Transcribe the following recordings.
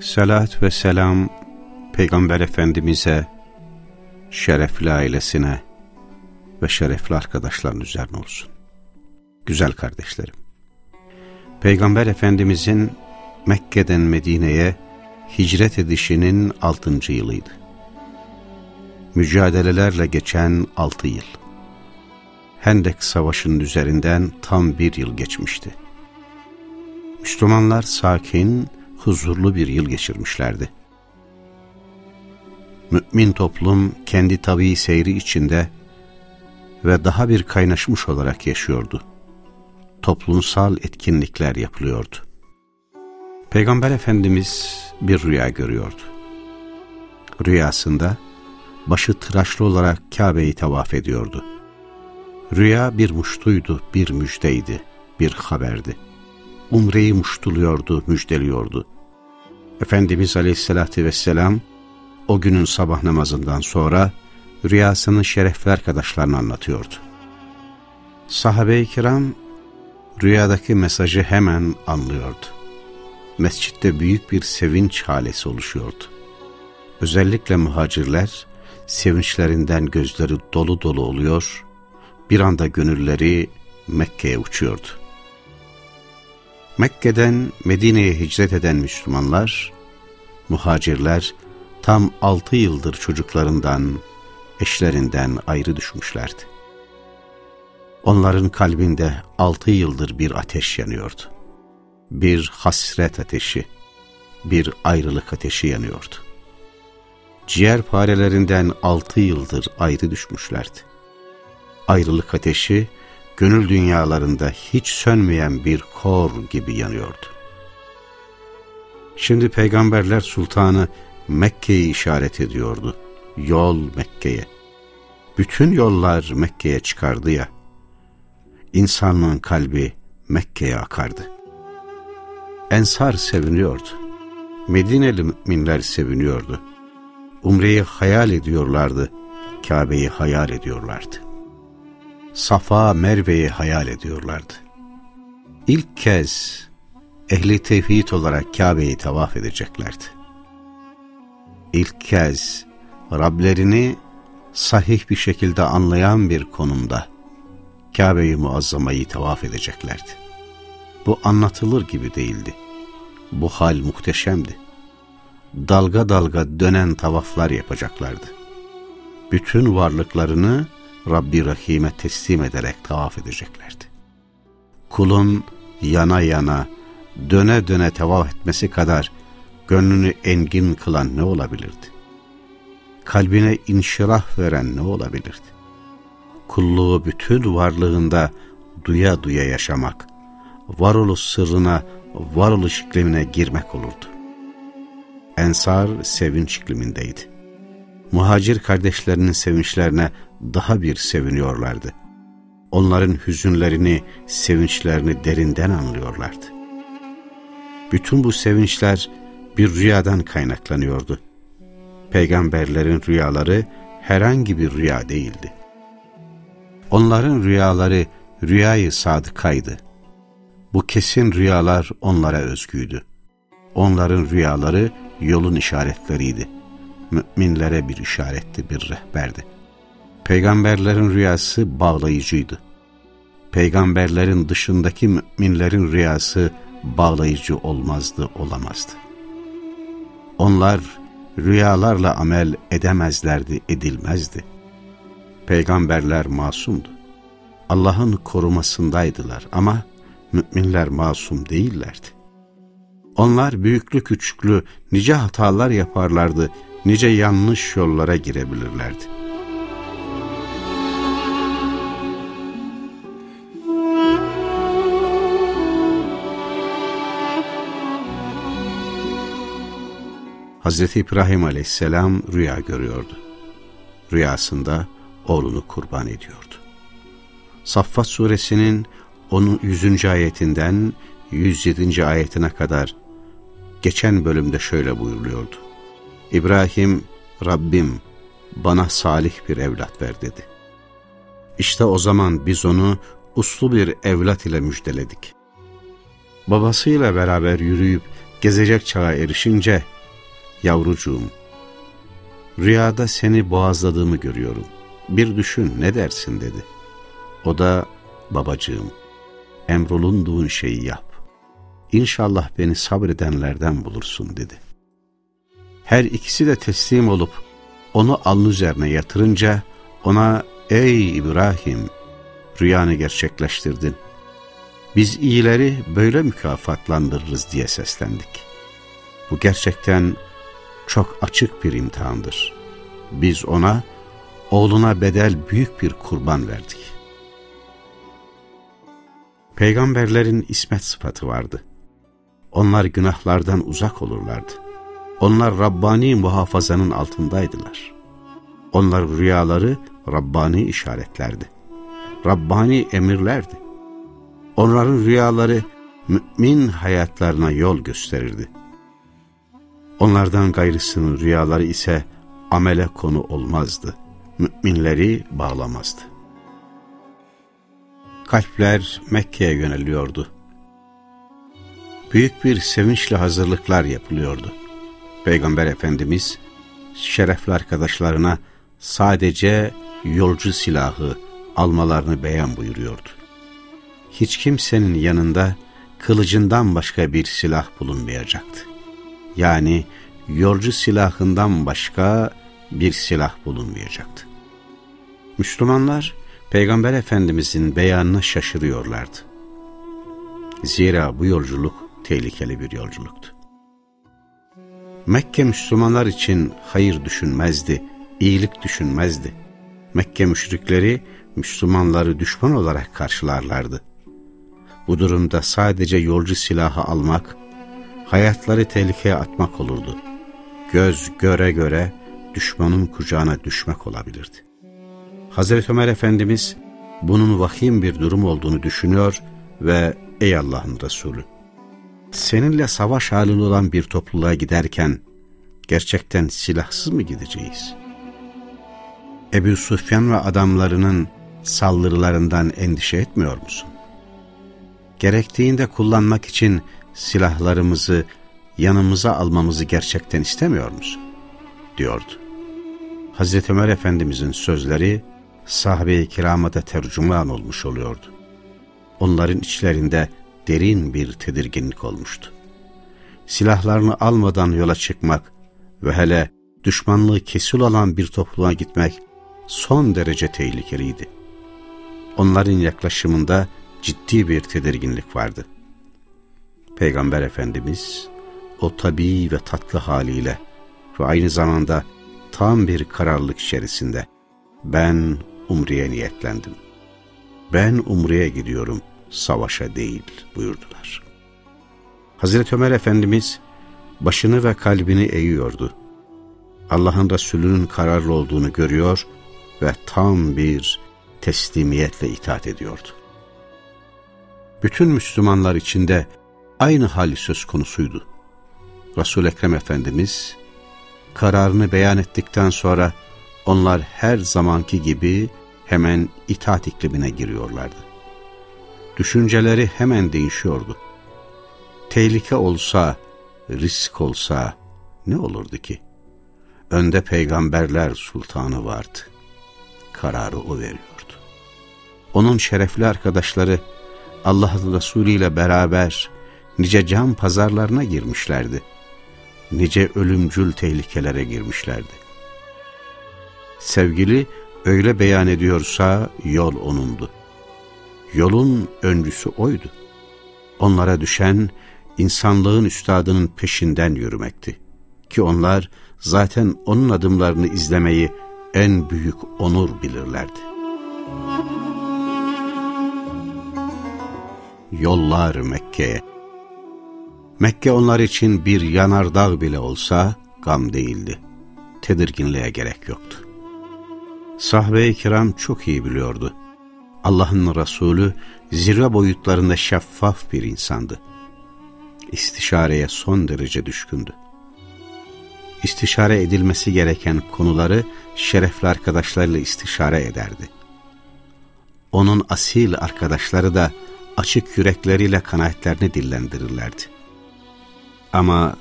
Salat ve selam Peygamber Efendimiz'e, şerefli ailesine ve şerefli arkadaşların üzerine olsun. Güzel kardeşlerim, Peygamber Efendimiz'in Mekke'den Medine'ye hicret edişinin altıncı yılıydı. Mücadelelerle geçen altı yıl. Hendek Savaşı'nın üzerinden tam bir yıl geçmişti. Müslümanlar sakin, huzurlu bir yıl geçirmişlerdi. Mümin toplum kendi tabii seyri içinde ve daha bir kaynaşmış olarak yaşıyordu. Toplumsal etkinlikler yapılıyordu. Peygamber Efendimiz bir rüya görüyordu. Rüyasında başı tıraşlı olarak Kabe'yi tavaf ediyordu. Rüya bir muştuydu, bir müjdeydi, bir haberdi. Umre'yi muştuluyordu, müjdeliyordu. Efendimiz Aleyhisselatü Vesselam o günün sabah namazından sonra rüyasını şerefli arkadaşlarına anlatıyordu. Sahabe-i kiram rüyadaki mesajı hemen anlıyordu. Mescitte büyük bir sevinç halesi oluşuyordu. Özellikle muhacirler sevinçlerinden gözleri dolu dolu oluyor, bir anda gönülleri Mekke'ye uçuyordu. Mekke'den Medine'ye hicret eden Müslümanlar, muhacirler tam altı yıldır çocuklarından, eşlerinden ayrı düşmüşlerdi. Onların kalbinde altı yıldır bir ateş yanıyordu. Bir hasret ateşi, bir ayrılık ateşi yanıyordu. Ciğer farelerinden altı yıldır ayrı düşmüşlerdi. Ayrılık ateşi, gönül dünyalarında hiç sönmeyen bir kor gibi yanıyordu. Şimdi Peygamberler Sultanı Mekke'yi işaret ediyordu. Yol Mekke'ye. Bütün yollar Mekke'ye çıkardı ya. İnsanlığın kalbi Mekke'ye akardı. Ensar seviniyordu. Medineli müminler seviniyordu. Umre'yi hayal ediyorlardı. Kabe'yi hayal ediyorlardı. Safa Merve'yi hayal ediyorlardı. İlk kez ehli tevhid olarak Kabe'yi tavaf edeceklerdi. İlk kez Rablerini sahih bir şekilde anlayan bir konumda Kabe'yi muazzamayı tavaf edeceklerdi. Bu anlatılır gibi değildi. Bu hal muhteşemdi. Dalga dalga dönen tavaflar yapacaklardı. Bütün varlıklarını Rabbi Rahim'e teslim ederek tavaf edeceklerdi. Kulun yana yana, döne döne tavaf etmesi kadar gönlünü engin kılan ne olabilirdi? Kalbine inşirah veren ne olabilirdi? Kulluğu bütün varlığında duya duya yaşamak, varoluş sırrına, varoluş iklimine girmek olurdu. Ensar sevinç iklimindeydi. Muhacir kardeşlerinin sevinçlerine daha bir seviniyorlardı. Onların hüzünlerini, sevinçlerini derinden anlıyorlardı. Bütün bu sevinçler bir rüyadan kaynaklanıyordu. Peygamberlerin rüyaları herhangi bir rüya değildi. Onların rüyaları rüyayı sadıkaydı. Bu kesin rüyalar onlara özgüydü. Onların rüyaları yolun işaretleriydi. Müminlere bir işaretti, bir rehberdi. Peygamberlerin rüyası bağlayıcıydı. Peygamberlerin dışındaki müminlerin rüyası bağlayıcı olmazdı, olamazdı. Onlar rüyalarla amel edemezlerdi, edilmezdi. Peygamberler masumdu. Allah'ın korumasındaydılar ama müminler masum değillerdi. Onlar büyüklü küçüklü nice hatalar yaparlardı, nice yanlış yollara girebilirlerdi. Hazreti İbrahim aleyhisselam rüya görüyordu. Rüyasında oğlunu kurban ediyordu. Saffat suresinin onun 100. ayetinden 107. ayetine kadar geçen bölümde şöyle buyuruluyordu. İbrahim, Rabbim bana salih bir evlat ver dedi. İşte o zaman biz onu uslu bir evlat ile müjdeledik. Babasıyla beraber yürüyüp gezecek çağa erişince, yavrucuğum, rüyada seni boğazladığımı görüyorum. Bir düşün ne dersin dedi. O da babacığım, emrolunduğun şeyi yap. İnşallah beni sabredenlerden bulursun dedi. Her ikisi de teslim olup onu alnı üzerine yatırınca ona ey İbrahim rüyanı gerçekleştirdin. Biz iyileri böyle mükafatlandırırız diye seslendik. Bu gerçekten çok açık bir imtihandır. Biz ona oğluna bedel büyük bir kurban verdik. Peygamberlerin ismet sıfatı vardı. Onlar günahlardan uzak olurlardı. Onlar Rabbani muhafazanın altındaydılar. Onlar rüyaları Rabbani işaretlerdi. Rabbani emirlerdi. Onların rüyaları mümin hayatlarına yol gösterirdi. Onlardan gayrısının rüyaları ise amele konu olmazdı. Müminleri bağlamazdı. Kalpler Mekke'ye yöneliyordu. Büyük bir sevinçle hazırlıklar yapılıyordu. Peygamber Efendimiz şerefli arkadaşlarına sadece yolcu silahı almalarını beyan buyuruyordu. Hiç kimsenin yanında kılıcından başka bir silah bulunmayacaktı. Yani yolcu silahından başka bir silah bulunmayacaktı. Müslümanlar Peygamber Efendimizin beyanına şaşırıyorlardı. Zira bu yolculuk tehlikeli bir yolculuktu. Mekke Müslümanlar için hayır düşünmezdi, iyilik düşünmezdi. Mekke müşrikleri Müslümanları düşman olarak karşılarlardı. Bu durumda sadece yolcu silahı almak, hayatları tehlikeye atmak olurdu. Göz göre göre düşmanın kucağına düşmek olabilirdi. Hazreti Ömer Efendimiz bunun vahim bir durum olduğunu düşünüyor ve ey Allah'ın Resulü seninle savaş halinde olan bir topluluğa giderken gerçekten silahsız mı gideceğiz? Ebu Sufyan ve adamlarının saldırılarından endişe etmiyor musun? Gerektiğinde kullanmak için silahlarımızı yanımıza almamızı gerçekten istemiyor musun? diyordu. Hazreti Ömer Efendimizin sözleri sahabe-i kirama da tercüman olmuş oluyordu. Onların içlerinde derin bir tedirginlik olmuştu. Silahlarını almadan yola çıkmak ve hele düşmanlığı kesil olan bir topluluğa gitmek son derece tehlikeliydi. Onların yaklaşımında ciddi bir tedirginlik vardı. Peygamber Efendimiz o tabii ve tatlı haliyle ve aynı zamanda tam bir kararlılık içerisinde ben Umre'ye niyetlendim. Ben Umre'ye gidiyorum, savaşa değil buyurdular. Hazreti Ömer Efendimiz başını ve kalbini eğiyordu. Allah'ın Resulü'nün kararlı olduğunu görüyor ve tam bir teslimiyetle itaat ediyordu. Bütün Müslümanlar içinde aynı hali söz konusuydu. Resul-i Ekrem Efendimiz kararını beyan ettikten sonra onlar her zamanki gibi hemen itaat iklimine giriyorlardı. Düşünceleri hemen değişiyordu. Tehlike olsa, risk olsa ne olurdu ki? Önde peygamberler sultanı vardı. Kararı o veriyordu. Onun şerefli arkadaşları Allah'ın Resulü ile beraber nice can pazarlarına girmişlerdi. Nice ölümcül tehlikelere girmişlerdi. Sevgili öyle beyan ediyorsa yol onundu. Yolun öncüsü oydu. Onlara düşen insanlığın üstadının peşinden yürümekti. Ki onlar zaten onun adımlarını izlemeyi en büyük onur bilirlerdi. Yollar Mekke'ye. Mekke onlar için bir yanardağ bile olsa gam değildi. Tedirginliğe gerek yoktu. Sahbe-i kiram çok iyi biliyordu. Allah'ın Resulü zirve boyutlarında şeffaf bir insandı. İstişareye son derece düşkündü. İstişare edilmesi gereken konuları şerefli arkadaşlarıyla istişare ederdi. Onun asil arkadaşları da açık yürekleriyle kanaatlerini dillendirirlerdi. Ama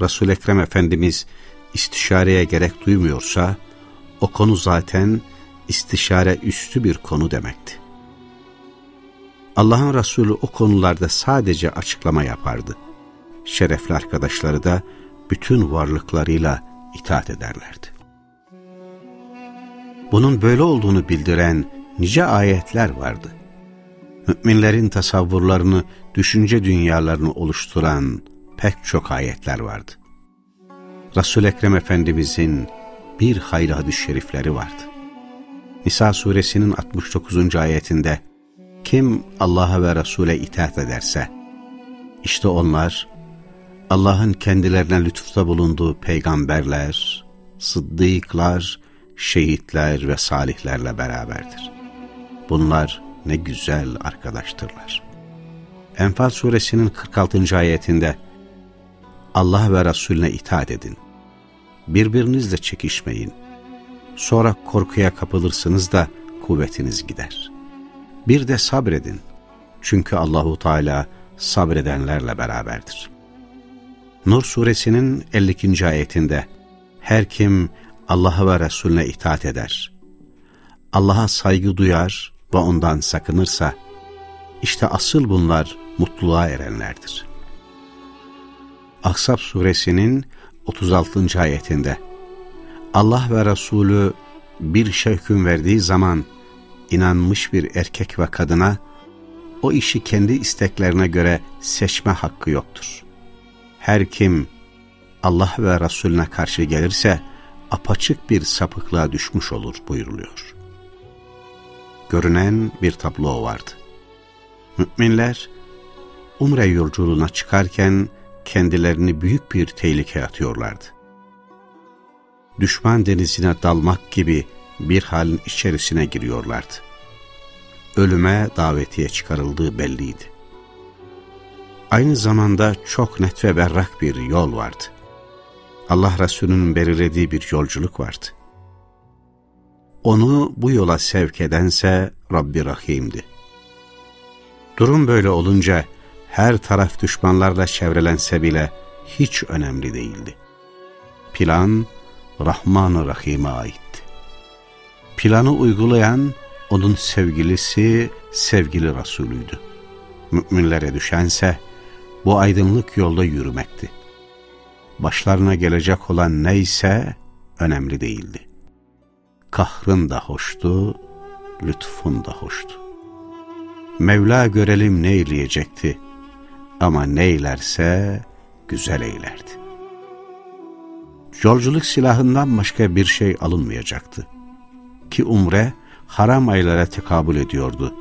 resul Ekrem Efendimiz istişareye gerek duymuyorsa, o konu zaten istişare üstü bir konu demekti. Allah'ın Resulü o konularda sadece açıklama yapardı. Şerefli arkadaşları da bütün varlıklarıyla itaat ederlerdi. Bunun böyle olduğunu bildiren nice ayetler vardı. Müminlerin tasavvurlarını, düşünce dünyalarını oluşturan pek çok ayetler vardı. Resul-i Ekrem Efendimizin bir hayli hadis şerifleri vardı. Nisa suresinin 69. ayetinde kim Allah'a ve Resul'e itaat ederse, işte onlar Allah'ın kendilerine lütufta bulunduğu peygamberler, sıddıklar, şehitler ve salihlerle beraberdir. Bunlar ne güzel arkadaştırlar. Enfal suresinin 46. ayetinde Allah ve Resulüne itaat edin. Birbirinizle çekişmeyin. Sonra korkuya kapılırsınız da kuvvetiniz gider. Bir de sabredin. Çünkü Allahu Teala sabredenlerle beraberdir. Nur suresinin 52. ayetinde her kim Allah'a ve Resulüne itaat eder, Allah'a saygı duyar ve ondan sakınırsa, işte asıl bunlar mutluluğa erenlerdir. Ahzab suresinin 36. ayetinde Allah ve Resulü bir şey hüküm verdiği zaman inanmış bir erkek ve kadına o işi kendi isteklerine göre seçme hakkı yoktur. Her kim Allah ve Resulüne karşı gelirse apaçık bir sapıklığa düşmüş olur buyuruluyor. Görünen bir tablo vardı. Müminler Umre yolculuğuna çıkarken kendilerini büyük bir tehlike atıyorlardı. Düşman denizine dalmak gibi bir halin içerisine giriyorlardı. Ölüme davetiye çıkarıldığı belliydi. Aynı zamanda çok net ve berrak bir yol vardı. Allah Resulü'nün belirlediği bir yolculuk vardı. Onu bu yola sevk edense Rabbi Rahim'di. Durum böyle olunca her taraf düşmanlarla çevrelense bile hiç önemli değildi. Plan Rahman-ı Rahim'e aitti. Planı uygulayan onun sevgilisi, sevgili Resulüydü. Müminlere düşense bu aydınlık yolda yürümekti. Başlarına gelecek olan neyse önemli değildi. Kahrın da hoştu, lütfun da hoştu. Mevla görelim ne eyleyecekti ama neylerse güzel eylerdi. Yolculuk silahından başka bir şey alınmayacaktı. Ki umre haram aylara tekabül ediyordu.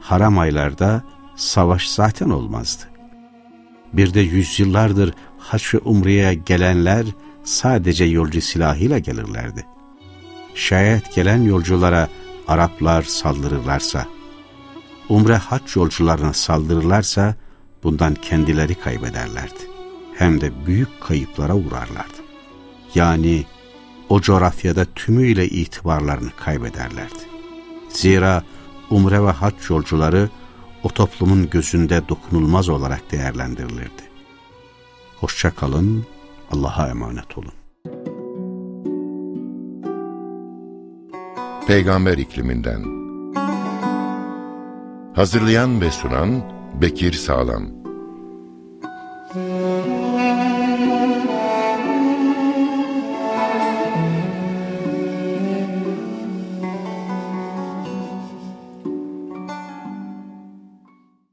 Haram aylarda savaş zaten olmazdı. Bir de yüzyıllardır haç ve umreye gelenler sadece yolcu silahıyla gelirlerdi. Şayet gelen yolculara Araplar saldırırlarsa, umre haç yolcularına saldırırlarsa bundan kendileri kaybederlerdi. Hem de büyük kayıplara uğrarlardı. Yani o coğrafyada tümüyle itibarlarını kaybederlerdi. Zira umre ve hac yolcuları o toplumun gözünde dokunulmaz olarak değerlendirilirdi. Hoşça kalın, Allah'a emanet olun. Peygamber ikliminden Hazırlayan ve sunan Bekir Sağlam